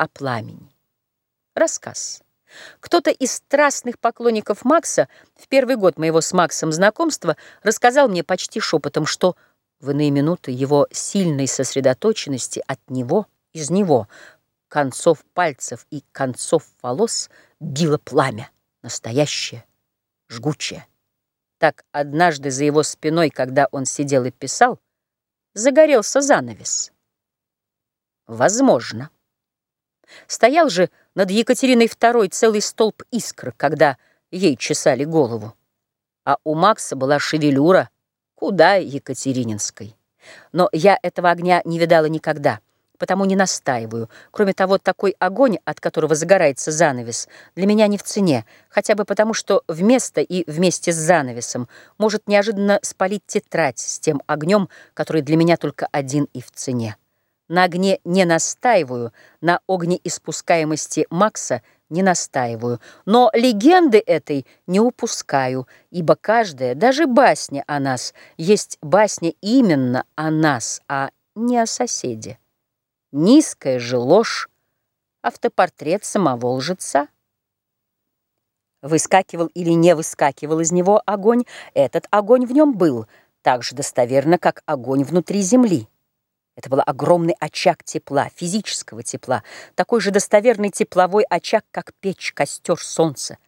о пламени. Рассказ. Кто-то из страстных поклонников Макса в первый год моего с Максом знакомства рассказал мне почти шепотом, что в иные минуты его сильной сосредоточенности от него, из него, концов пальцев и концов волос било пламя, настоящее, жгучее. Так однажды за его спиной, когда он сидел и писал, загорелся занавес. Возможно. Стоял же над Екатериной II целый столб искр, когда ей чесали голову. А у Макса была шевелюра, куда Екатерининской. Но я этого огня не видала никогда, потому не настаиваю. Кроме того, такой огонь, от которого загорается занавес, для меня не в цене, хотя бы потому, что вместо и вместе с занавесом может неожиданно спалить тетрадь с тем огнем, который для меня только один и в цене. На огне не настаиваю, на огнеиспускаемости Макса не настаиваю, но легенды этой не упускаю, ибо каждая, даже басня о нас, есть басня именно о нас, а не о соседе. Низкая же ложь, автопортрет самого лжеца. Выскакивал или не выскакивал из него огонь, этот огонь в нем был, так же достоверно, как огонь внутри земли. Это был огромный очаг тепла, физического тепла, такой же достоверный тепловой очаг, как печь, костер, солнце.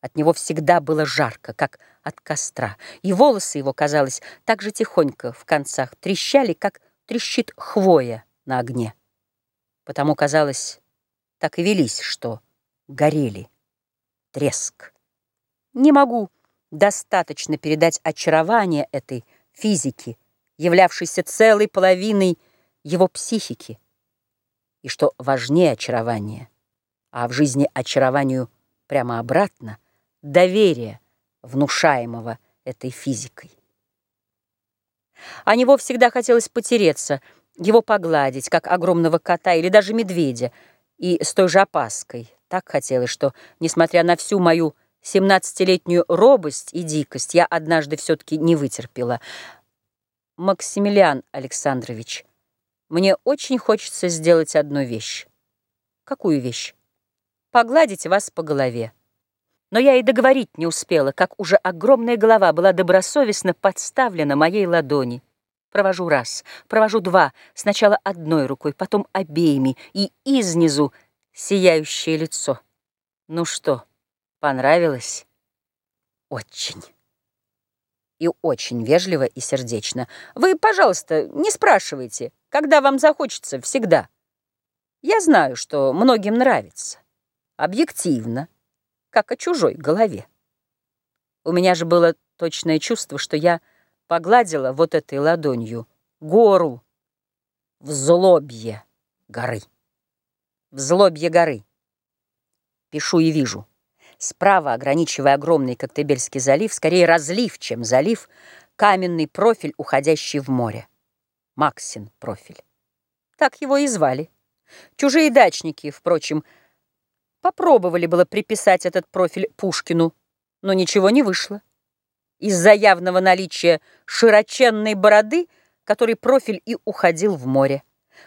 От него всегда было жарко, как от костра, и волосы его, казалось, так же тихонько в концах трещали, как трещит хвоя на огне. Потому, казалось, так и велись, что горели. Треск. Не могу достаточно передать очарование этой физики, являвшейся целой половиной его психики. И что важнее очарования, а в жизни очарованию прямо обратно, доверие, внушаемого этой физикой. О него всегда хотелось потереться, его погладить, как огромного кота или даже медведя, и с той же опаской. Так хотелось, что, несмотря на всю мою семнадцатилетнюю робость и дикость, я однажды все-таки не вытерпела. Максимилиан Александрович, мне очень хочется сделать одну вещь. Какую вещь? Погладить вас по голове. Но я и договорить не успела, как уже огромная голова была добросовестно подставлена моей ладони. Провожу раз, провожу два, сначала одной рукой, потом обеими, и изнизу сияющее лицо. Ну что, понравилось? Очень и очень вежливо и сердечно. «Вы, пожалуйста, не спрашивайте, когда вам захочется, всегда. Я знаю, что многим нравится. Объективно, как о чужой голове. У меня же было точное чувство, что я погладила вот этой ладонью гору в злобье горы. В злобье горы. Пишу и вижу. Справа, ограничивая огромный Коктебельский залив, скорее разлив, чем залив, каменный профиль, уходящий в море. Максин профиль. Так его и звали. Чужие дачники, впрочем, попробовали было приписать этот профиль Пушкину, но ничего не вышло. Из-за явного наличия широченной бороды, который профиль и уходил в море.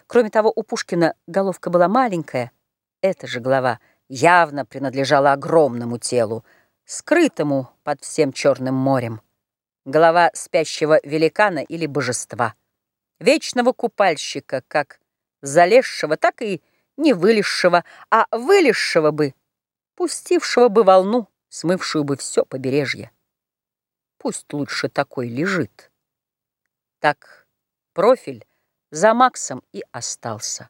Кроме того, у Пушкина головка была маленькая, эта же голова — явно принадлежала огромному телу, скрытому под всем Черным морем. Голова спящего великана или божества, вечного купальщика, как залезшего, так и не вылезшего, а вылезшего бы, пустившего бы волну, смывшую бы все побережье. Пусть лучше такой лежит. Так профиль за Максом и остался.